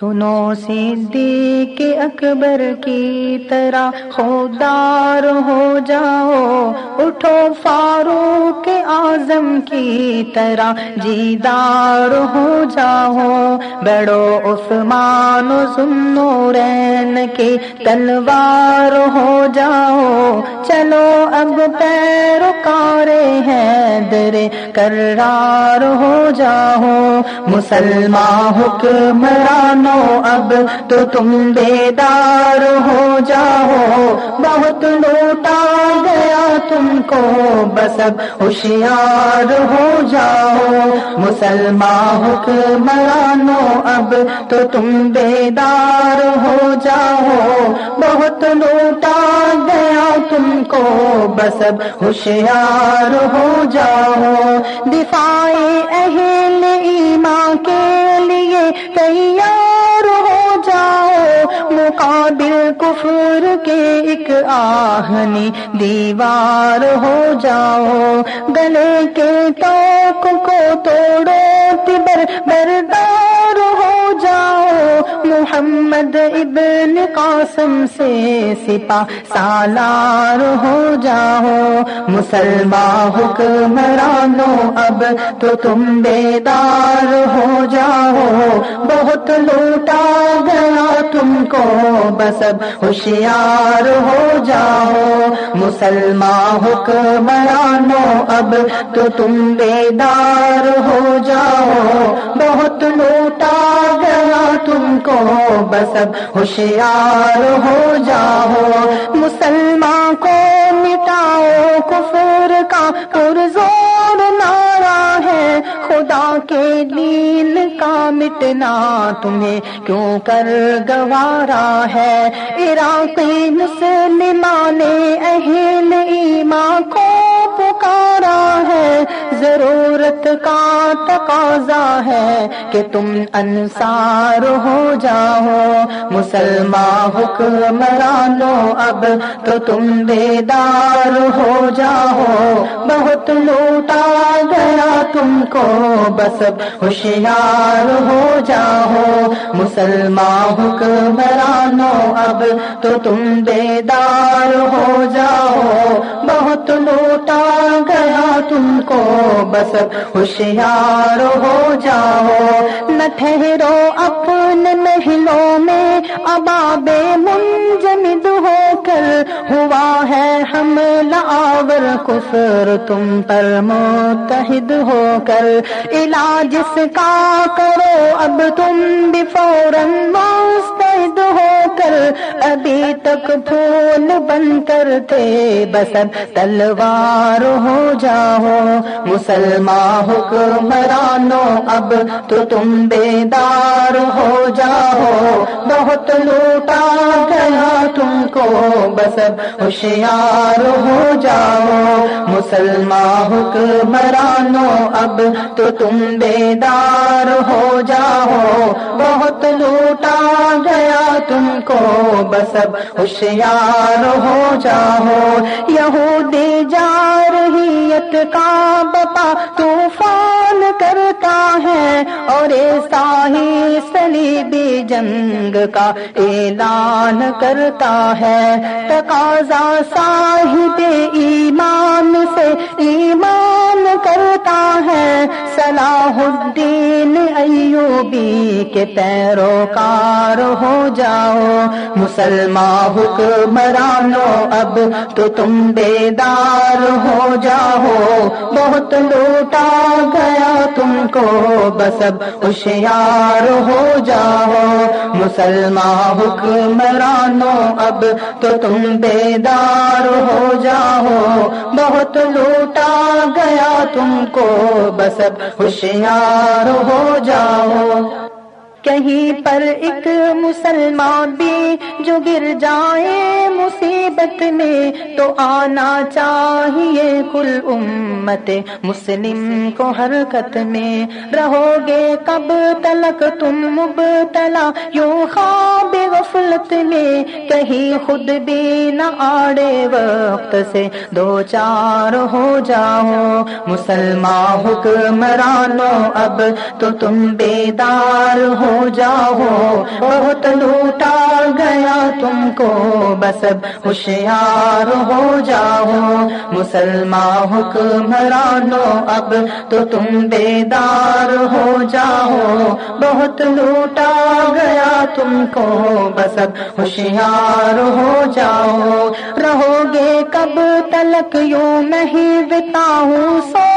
سنو صدیق اکبر کی طرح خوددار ہو جاؤ، اٹھو فاروق اعظم کی طرح جیدار ہو جاؤ۔ بڑو عثمان سنو رین کے تلوار ہو جاؤ۔ چلو اب پیروکارے ہیں در کرار ہو جاؤ۔ مسلمان حکمران اب تو تم بیدار ہو جاؤ۔ بہت لوٹا گیا تم کو، بس اب ہوشیار ہو جاؤ۔ مسلمان حکمرانو اب تو تم بیدار ہو جاؤ۔ بہت لوٹا گیا تم کو، بس اب ہوشیار ہو جاؤ۔ دفاع اہل ایمان آہنی دیوار ہو جاؤ گلے کے توک کو توڑو تبر بردار محمد ابن قاسم سے سپا سالار ہو جاؤ۔ مسلمان حکمرانو اب تو تم بیدار ہو جاؤ۔ بہت لوٹا گیا تم کو، بس اب ہوشیار ہو جاؤ۔ مسلمان حکمرانو اب تو تم بیدار ہو جاؤ۔ بہت لوٹا گیا تم کو بس اب ہوشیار ہو جاؤ۔ مسلمان کو مٹاؤ، کفر کا پرزور نارا ہے۔ خدا کے دین کا مٹنا تمہیں کیوں کر گوارا ہے؟ عراقی مسلمان اہل ایمان کو ہے، ضرورت کا تقاضا ہے کہ تم انصار ہو جاؤ۔ مسلمان حکمرانو اب تو تم بیدار ہو جاؤ۔ بہت لوٹا گیا تم کو، بس اب ہوشیار ہو جاؤ۔ مسلمان حکمرانو اب تو تم بیدار ہو جاؤ۔ بہت لوٹا تم کو بس ہوشیار ہو جاؤ نہ ٹھہرو اپنے محلوں میں اباب منجمد ہو کر ہوا ہے ہم لاور کفر تم پر متحد ہو کر علاج اس کا کرو اب تم بھی فوراً ابھی تک پھول بن کر تھے، بس اب تلوار ہو جاؤ۔ مسلمان حکمرانو اب تو تم بیدار ہو جاؤ۔ بہت لوٹا گیا تم کو، بس اب ہوشیار ہو جاؤ۔ مسلمان حکمرانو اب تو تم بیدار ہو جاؤ۔ بہت لوٹا گیا تم کو، بس سب ہوشیار ہو جاؤ۔ یہودی جا رہیت کا بپا طوفان کرتا ہے اور ایسا ہی سلیبی جنگ کا اعلان کرتا ہے۔ تقاضا صاحب ایمان سے ایمان کرتا ہے۔ صلاح الدین ایوبی کے پیروکار ہو جاؤ۔ مسلمان حکمرانو، اب تو تم بیدار ہو جاؤ۔ بہت لوٹا گیا تم کو بس اب ہوشیار ہو جاؤ۔ مسلمان حکمرانوں اب تو تم بیدار ہو جاؤ۔ بہت لوٹا گیا تم کو بس اب ہوشیار ہو جاؤ۔ کہیں پر ایک مسلمان بھی جو گر جائے مصیبت میں تو آنا چاہیے کل امت مسلم کو حرکت میں رہو گے کب تلک تم مبتلا یوں خواب غفلت میں کہیں خود بھی نہ آڑے وقت سے دو چار ہو جاؤ مسلمان حکمرانو اب تو تم بیدار ہو جاؤ۔ بہت لوٹا گیا تم کو، بس اب ہوشیار ہو جاؤ۔ مسلمان حکمرانو اب تو تم بیدار ہو جاؤ۔ بہت لوٹا گیا تم کو بس اب ہوشیار ہو جاؤ۔ رہو گے کب تلک یوں نہیں بتاؤں سو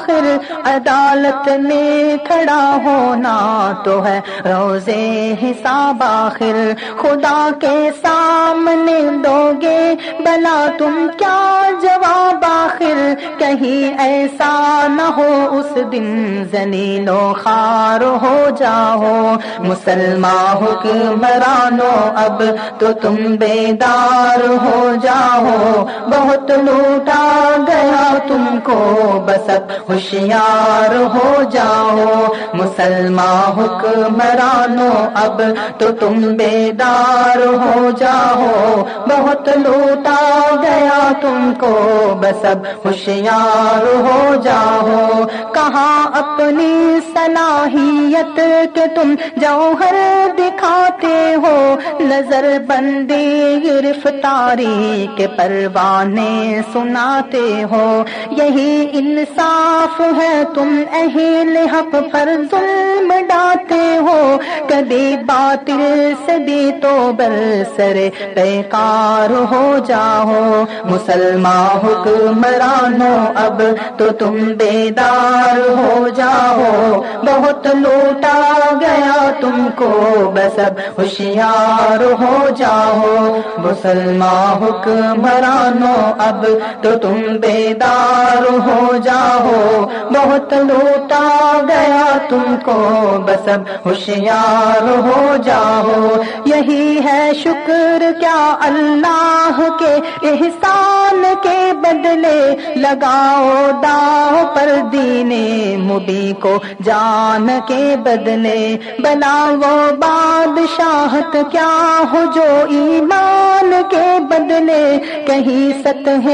آخر عدالت میں کھڑا ہونا تو ہے۔ روزے حساب آخر خدا کے سامنے دو گے بلا تم کیا جواب آخر؟ کہیں ایسا نہ ہو اس دن زلیل و خار ہو جاؤ۔ مسلمان حکمرانو، اب تو تم بیدار ہو جاؤ۔ بہت لوٹا گیا تم کو بسک ہوشیار ہو جاؤ مسلمان حکمرانو اب تو تم بیدار ہو جاؤ۔ بہت لوٹا گیا تم کو، بس اب ہوشیار ہو جاؤ۔ کہاں اپنی صلاحیت کے تم جوہر دکھاتے ہو؟ نظر بندی، گرفتاری کے پروانے سناتے ہو۔ یہی انسان انصاف ہے تم اہل حق پر ظلم ڈاتے ہو۔ کبھی باطل سے بھی تو برسر بیکار ہو جاؤ۔ مسلمان حکمرانو اب تو تم بیدار ہو جاؤ۔ بہت لوٹا گیا تم کو، بس اب ہوشیار ہو جاؤ۔ مسلمان حکمرانو اب تو تم بیدار ہو جاؤ۔ بہت لوٹا گیا تم کو، بس اب ہوشیار ہو جاؤ۔ یہی ہے شکر کیا اللہ کے احسان کے بدلے لگاؤ داؤ پر دینے مبی کو جان کے بدلے بنا وہ بادشاہت کیا ہو جو ایمان کے بدلے کہیں سطح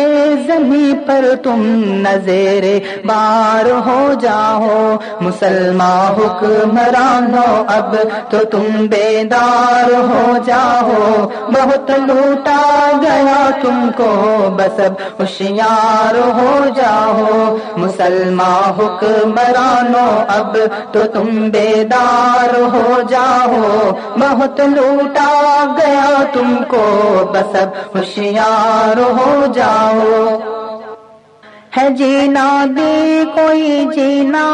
زمین پر تم نظر بار ہو جاؤ مسلمان حکمرانو اب تو تم بیدار ہو جاؤ بہت لوٹا گیا تم کو بس اب ہوشیار ہو جاؤ مسلمان حکمرانو، اب تو تم بیدار ہو جاؤ۔ بہت لوٹا گیا تم کو، بس اب ہوشیار ہو جاؤ۔ ہے جینا بھی کوئی جینا،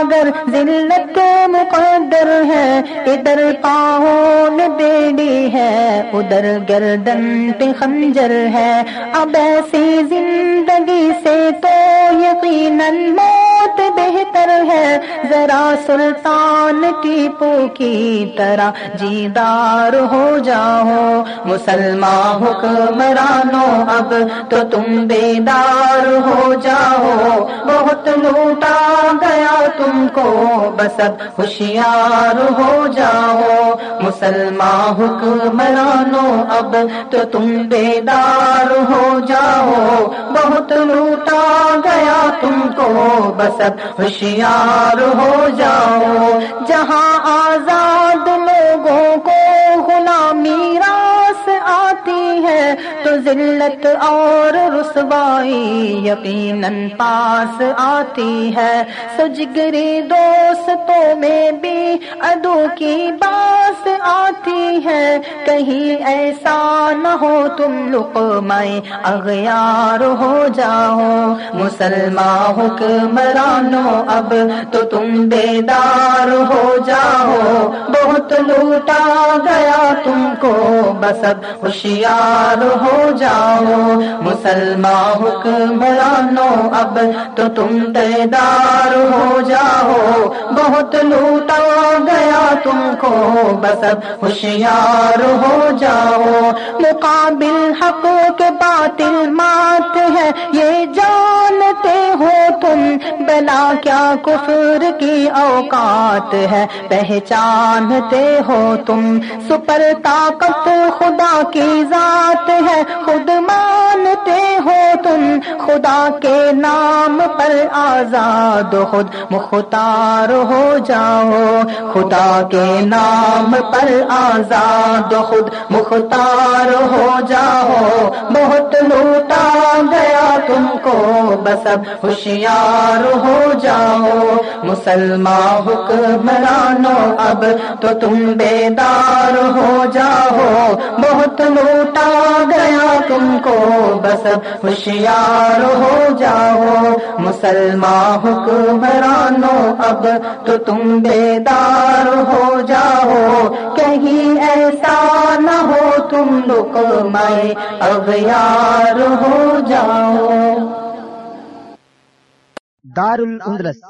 اگر ذلت مقدر ہے، ادھر پاؤں بیڑی ہے، ادھر گردن پہ خنجر ہے۔ اب ایسی زندگی سے تو یقیناً موت بہتر ہے۔ ذرا سلطان ٹیپو کی طرح جیدار ہو جاؤ۔ مسلمان حکمرانو اب تو تم بیدار ہو جاؤ۔ بہت لوٹا گیا تم کو، بس اب ہوشیار ہو جاؤ۔ مسلمان حکمرانو اب تو تم بیدار ہو جاؤ۔ بہت لوٹا گیا تم کو، بس اب ہوشیار ہو جاؤ۔ جہاں آزاد لوگوں کو غلامی راس آتی ہے، تو ذلت اور رسوائی یقیناً پاس آتی ہے۔ سجگری دوستوں میں بھی ادو کی باس آتی ہے۔ کہیں ایسا نہ ہو تم لک میں اغیار ہو جاؤ۔ مسلمان حکمرانو اب تو تم بیدار ہو جاؤ۔ بہت لوٹا گیا تم کو، بس اب ہوشیار ہو جاؤ۔ مسلمان حکمرانو اب تو تم بیدار ہو جاؤ۔ بہت لوٹا گیا تم کو، بس اب ہوشیار ہو جاؤ۔ مقابل حق کے باطل مات ہے۔ یہ جانتے ہو تم بلا کیا کفر کی اوقات ہے؟ پہچانتے ہو تم سپر طاقت خدا کی ذات ہے۔ خود مانتے ہو تم خدا کے نام پر آزاد۔ خود مختار ہو جاؤ خدا کے نام پر آزاد۔ خود مختار ہو جاؤ۔ بہت لوٹا گیا تم کو۔ بس اب ہوشیار ہو جاؤ مسلمان حکمرانو اب تو تم بیدار ہو جاؤ۔ بہت لوٹا گیا تم کو۔ بس ہوشیار ہو جاؤ۔ مسلمان حکمرانو اب تو تم بیدار ہو جاؤ۔ کہیں ایسا نہ ہو تم لوگ میں اغیار ہو جاؤ۔ دار الاندلس